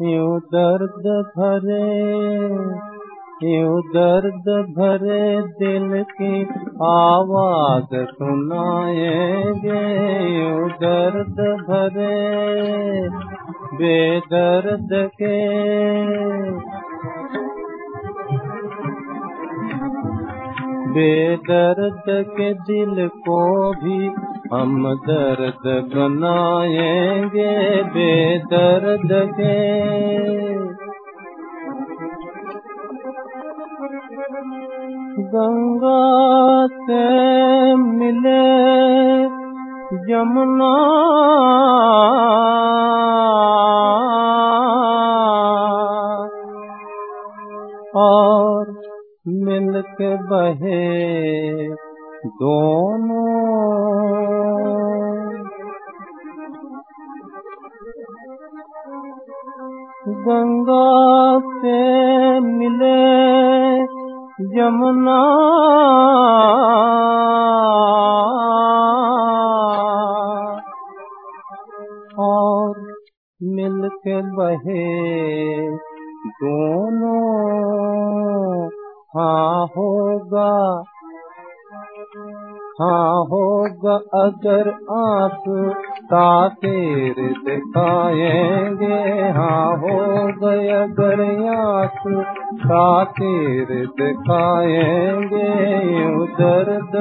یوں درد بھرے، یوں درد بھرے دل کی آواز سنائیں گے یوں درد بھرے بے درد کے۔ بے درد کے دل کو بھی ہم درد بنائیں گے، بے درد کے۔ گنگا سے ملے جمنا اور مل کے بہے دونوں۔ گنگا سے ملے جمنا۔ اور مل کے بہے دونوں ہاں ہوگا۔ ہاں ہوگا اگر آپ تاخیر دکھائیں گے ہاں ہو گئے اگر آپ تاخیر دکھائیں گے یوں درد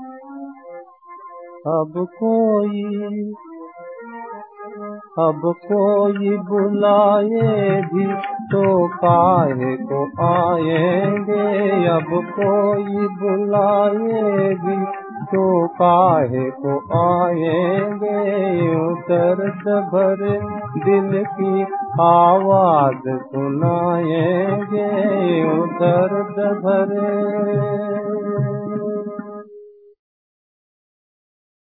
اب کوئی اب کوئی بلائے بھی تو کاہے کو آئیں گے۔ اب کوئی بلائے بھی تو کاہے کو آئیں گے۔ درد بھرے دل کی آواز سنائیں گے۔ درد بھرے